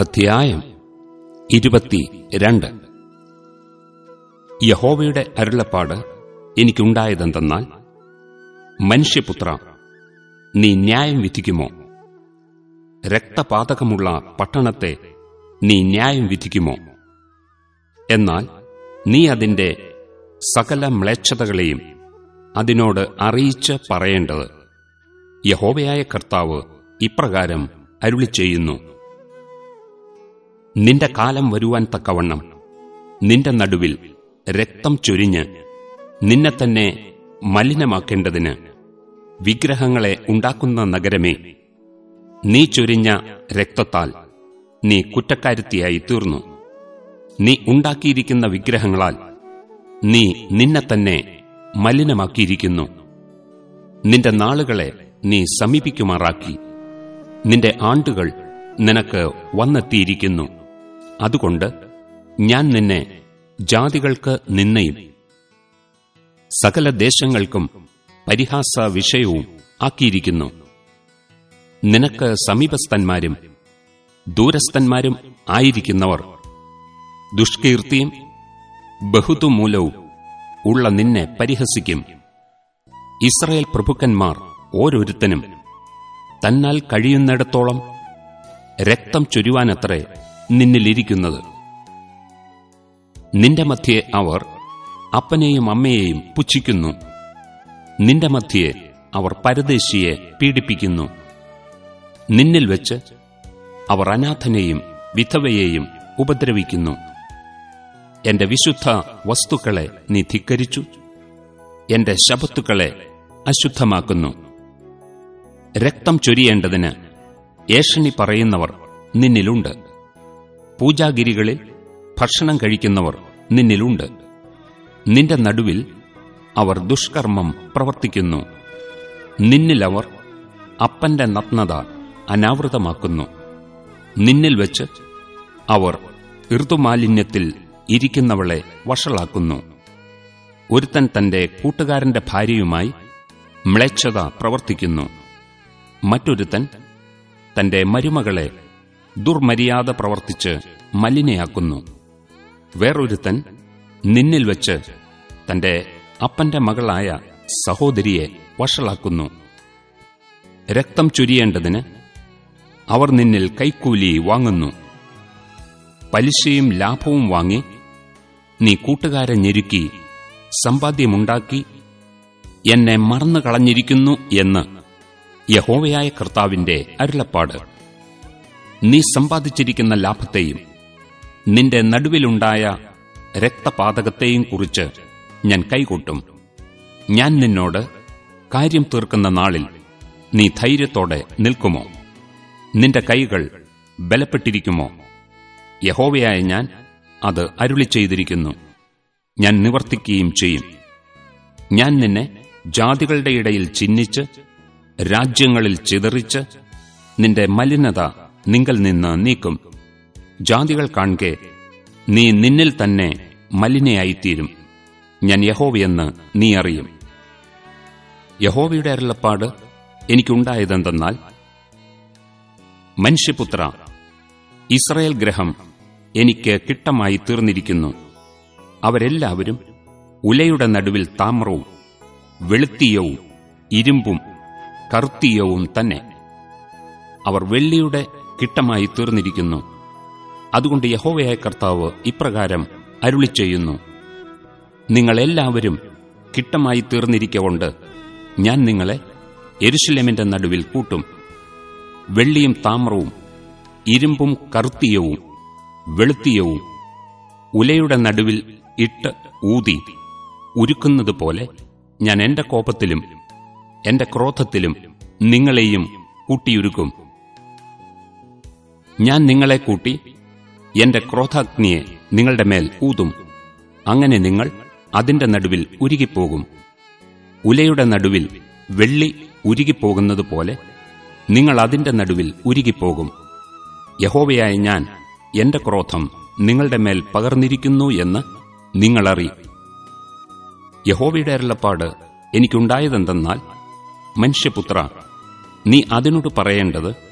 അധ്യായം ഇരുപത്തി രണ്ട് യഹോവയുടെ അരുളപ്പാട് എനിക്കുണ്ടായതെന്തെന്നാൽ മനുഷ്യപുത്ര നീ ന്യായം വിധിക്കുമോ? രക്തപാതകമുള്ള പട്ടണത്തെ നീ ന്യായം വിധിക്കുമോ? എന്നാൽ നീ അതിന്റെ സകല മ്ലേച്ഛതകളെയും അതിനോട് അറിയിച്ച് പറയേണ്ടത് യഹോവയായ കർത്താവ് ഇപ്രകാരം അരുളി ചെയ്യുന്നു നിന്റെ കാലം വരുവാൻ തക്കവണ്ണം. നിന്റെ നടുവിൽ രക്തം ചൊരിഞ്ഞ് നിന്നെ തന്നെ മലിനമാക്കേണ്ടതിന് വിഗ്രഹങ്ങളെ ഉണ്ടാക്കുന്ന നഗരമേ നീ ചൊരിഞ്ഞ രക്തത്താൽ നീ കുറ്റക്കാരുത്തിയായി തീർന്നു നീ ഉണ്ടാക്കിയിരിക്കുന്ന വിഗ്രഹങ്ങളാൽ നീ നിന്നെ തന്നെ മലിനമാക്കിയിരിക്കുന്നു. നിന്റെ നാളുകളെ നീ സമീപിക്കുമാറാക്കി. നിന്റെ ആണ്ടുകൾ നിനക്ക് വന്നെത്തിയിരിക്കുന്നു. അതുകൊണ്ട് ഞാൻ നിന്നെ ജാതികൾക്ക് നിന്നയും സകല ദേശങ്ങൾക്കും പരിഹാസ വിഷയവും ആക്കിയിരിക്കുന്നു. നിനക്ക് സമീപസ്ഥന്മാരും ദൂരസ്ഥന്മാരും ആയിരിക്കുന്നവർ ദുഷ്കീർത്തിയും ബഹുതുമൂലവും ഉള്ള നിന്നെ പരിഹസിക്കും. ഇസ്രയേൽ പ്രഭുക്കന്മാർ ഓരോരുത്തനും തന്നാൽ കഴിയുന്നിടത്തോളം രക്തം ചൊരുവാനത്രേ നിന്നിലിരിക്കുന്നത്. നിന്റെ മധ്യേ അവർ അപ്പനെയും അമ്മയെയും പുച്ഛിക്കുന്നു. നിന്റെ മധ്യേ അവർ പരദേശിയെ പീഡിപ്പിക്കുന്നു. നിന്നിൽ വെച്ച് അവർ അനാഥനെയും വിധവയെയും ഉപദ്രവിക്കുന്നു. എന്റെ വിശുദ്ധ വസ്തുക്കളെ നീ ധിക്കരിച്ചു. എന്റെ ശബത്തുക്കളെ അശുദ്ധമാക്കുന്നു. രക്തം ചൊരിയേണ്ടതിന് ഏഷണി പറയുന്നവർ നിന്നിലുണ്ട്. പൂജാഗിരികളിൽ ഭക്ഷണം കഴിക്കുന്നവർ നിന്നിലുണ്ട്. നിന്റെ നടുവിൽ അവർ ദുഷ്കർമ്മം പ്രവർത്തിക്കുന്നു. നിന്നിലവർ അപ്പന്റെ നഗ്നത അനാവൃതമാക്കുന്നു. നിന്നിൽ വെച്ച് അവർ ഋതുമാലിന്യത്തിൽ ഇരിക്കുന്നവളെ വഷളാക്കുന്നു. ഒരുത്തൻ തന്റെ കൂട്ടുകാരന്റെ ഭാര്യയുമായി മ്ലേച്ഛത പ്രവർത്തിക്കുന്നു. മറ്റൊരുത്തൻ തന്റെ മരുമകളെ ദുർമര്യാദ പ്രവർത്തിച്ച് മലിനയാക്കുന്നു. വേറൊരുത്തൻ നിന്നിൽ വച്ച് തന്റെ അപ്പന്റെ മകളായ സഹോദരിയെ വഷളാക്കുന്നു. രക്തം ചുരിയേണ്ടതിന് അവർ നിന്നിൽ കൈക്കൂലി വാങ്ങുന്നു. പലിശയും ലാഭവും വാങ്ങി നീ കൂട്ടുകാരെ ഞെരുക്കി സമ്പാദ്യമുണ്ടാക്കി എന്നെ മറന്നു കളഞ്ഞിരിക്കുന്നു എന്ന് യഹോവയായ കർത്താവിന്റെ അരുളപ്പാട്. നീ സമ്പാദിച്ചിരിക്കുന്ന ലാഭത്തെയും നിന്റെ നടുവിലുണ്ടായ രക്തപാതകത്തെയും കുറിച്ച് ഞാൻ കൈകൂട്ടും. ഞാൻ നിന്നോട് കാര്യം തീർക്കുന്ന നാളിൽ നീ ധൈര്യത്തോടെ നിൽക്കുമോ? നിന്റെ കൈകൾ ബലപ്പെട്ടിരിക്കുമോ? യഹോവയായ ഞാൻ അത് അരുളി ചെയ്തിരിക്കുന്നു. ഞാൻ നിവർത്തിക്കുകയും ചെയ്യും. ഞാൻ നിന്നെ ജാതികളുടെ ഇടയിൽ ചിഹ്നിച്ച് രാജ്യങ്ങളിൽ ചിതറിച്ച് നിന്റെ മലിനത നിങ്കൽ നിന്ന് നീക്കും. ജാതികൾ കാണെ നീ നിന്നിൽ തന്നെ മലിനയായിത്തീരും. ഞാൻ യഹോവയെന്ന് നീ അറിയും. യഹോവയുടെ അരുളപ്പാട് എനിക്കുണ്ടായതെന്തെന്നാൽ മനുഷ്യപുത്ര ഇസ്രയേൽ ഗ്രഹം എനിക്ക് കിട്ടമായി തീർന്നിരിക്കുന്നു. അവരെല്ലാവരും ഉലയുടെ നടുവിൽ താമ്രവും വെളുത്തീയവും ഇരുമ്പും കറുത്തീയവും തന്നെ. അവർ വെള്ളിയുടെ കിട്ടമായി തീർന്നിരിക്കുന്നു. അതുകൊണ്ട് യഹോവയായ കർത്താവ് ഇപ്രകാരം അരുളി ചെയ്യുന്നു. നിങ്ങളെല്ലാവരും കിട്ടമായി തീർന്നിരിക്കൊണ്ട് ഞാൻ നിങ്ങളെ എരുശലേമിന്റെ നടുവിൽ കൂട്ടും. വെള്ളിയും താമ്രവും ഇരുമ്പും കറുത്തിയവും വെളുത്തിയവും ഉലയുടെ നടുവിൽ ഇട്ട് ഊതി ഉരുക്കുന്നതുപോലെ ഞാൻ എന്റെ കോപത്തിലും എന്റെ ക്രോധത്തിലും നിങ്ങളെയും കൂട്ടിയുരുക്കും. ഞാൻ നിങ്ങളെ കൂട്ടി എന്റെ ക്രോധാഗ്നിയെ നിങ്ങളുടെ മേൽ ഊതും. അങ്ങനെ നിങ്ങൾ അതിന്റെ നടുവിൽ ഉരുകിപ്പോകും. ഉലയുടെ നടുവിൽ വെള്ളി ഉരുകിപ്പോകുന്നതുപോലെ നിങ്ങൾ അതിന്റെ നടുവിൽ ഉരുകിപ്പോകും. യഹോവയായ ഞാൻ എന്റെ ക്രോധം നിങ്ങളുടെ മേൽ പകർന്നിരിക്കുന്നു എന്ന് നിങ്ങളറിയും യഹോവയുടെ അരുളപ്പാട് എനിക്കുണ്ടായതെന്തെന്നാൽ മനുഷ്യപുത്ര നീ അതിനോട് പറയേണ്ടത്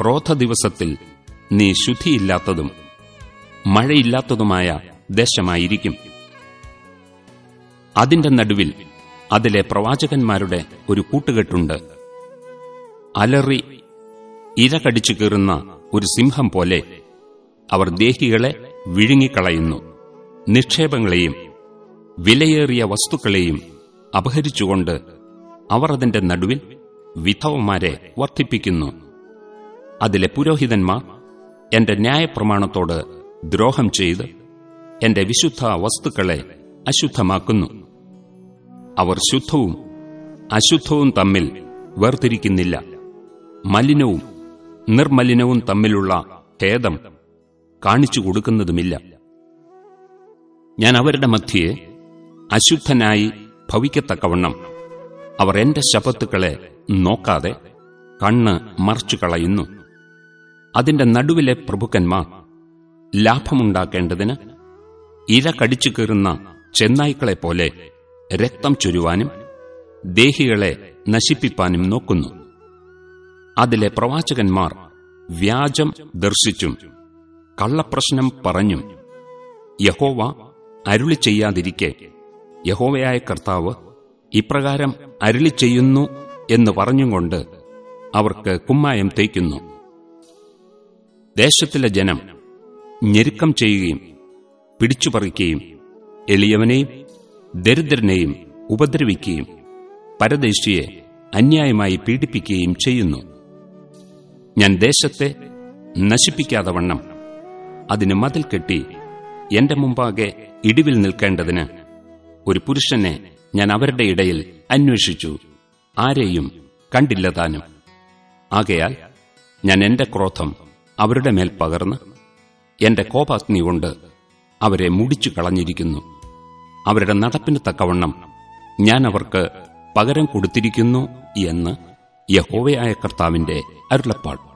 ക്രോധ ദിവസത്തിൽ നീ ശുദ്ധിയില്ലാത്തതും മഴയില്ലാത്തതുമായ ദേശമായിരിക്കും. അതിന്റെ നടുവിൽ അതിലെ പ്രവാചകന്മാരുടെ ഒരു കൂട്ടുകെട്ടുണ്ട്. അലറി ഇര കടിച്ചു കീറുന്ന ഒരു സിംഹം പോലെ അവർ ദേഹികളെ വിഴുങ്ങിക്കളയുന്നു. നിക്ഷേപങ്ങളെയും വിലയേറിയ വസ്തുക്കളെയും അപഹരിച്ചുകൊണ്ട് അവർ അതിന്റെ നടുവിൽ വിധവമാരെ വർദ്ധിപ്പിക്കുന്നു. അതിലെ പുരോഹിതന്മാർ എന്റെ ന്യായപ്രമാണത്തോട് ദ്രോഹം ചെയ്ത് എന്റെ വിശുദ്ധ വസ്തുക്കളെ അശുദ്ധമാക്കുന്നു. അവർ ശുദ്ധവും അശുദ്ധവും തമ്മിൽ വേർതിരിക്കുന്നില്ല. മലിനവും നിർമലിനവും തമ്മിലുള്ള ഭേദം കാണിച്ചു കൊടുക്കുന്നതുമില്ല. ഞാൻ അവരുടെ മധ്യയെ അശുദ്ധനായി ഭവിക്കത്തക്കവണ്ണം അവർ എന്റെ ശപത്തുക്കളെ നോക്കാതെ കണ്ണ് മറച്ചു കളയുന്നു. അതിന്റെ നടുവിലെ പ്രഭുക്കന്മാർ ലാഭമുണ്ടാക്കേണ്ടതിന് ഇര കടിച്ചു കീറുന്ന ചെന്നായ്ക്കളെപ്പോലെ രക്തം ചുരുവാനും ദേഹികളെ നശിപ്പിപ്പാനും നോക്കുന്നു. അതിലെ പ്രവാചകന്മാർ വ്യാജം ദർശിച്ചും കള്ളപ്രശ്നം പറഞ്ഞും യഹോവ അരുളി ചെയ്യാതിരിക്കെ യഹോവയായ കർത്താവ് ഇപ്രകാരം അരുളി ചെയ്യുന്നു എന്ന് പറഞ്ഞുകൊണ്ട് അവർക്ക് കുമ്മായം തേക്കുന്നു ദേശത്തിലെ ജനം ഞെരുക്കം ചെയ്യുകയും പിടിച്ചുപറിക്കുകയും എളിയവനെയും ദരിദ്രനെയും ഉപദ്രവിക്കുകയും പരദേശിയെ അന്യായമായി പീഡിപ്പിക്കുകയും ചെയ്യുന്നു. ഞാൻ ദേശത്തെ നശിപ്പിക്കാതെ വണ്ണം അതിന് മതിൽ കെട്ടി എന്റെ മുമ്പാകെ ഇടിവിൽ നിൽക്കേണ്ടതിന് ഒരു പുരുഷനെ ഞാൻ അവരുടെ ഇടയിൽ അന്വേഷിച്ചു. ആരെയും കണ്ടില്ല താനും. ആകയാൽ ഞാൻ എന്റെ ക്രോധം അവരുടെ മേൽ പകർന്ന് എന്റെ കോപാഗ്നി കൊണ്ട് അവരെ മുടിച്ചു കളഞ്ഞിരിക്കുന്നു. അവരുടെ നടപ്പിന് തക്കവണ്ണം ഞാൻ അവർക്ക് പകരം കൊടുത്തിരിക്കുന്നു എന്ന് യഹോവയായ കർത്താവിന്റെ അരുളപ്പാട്.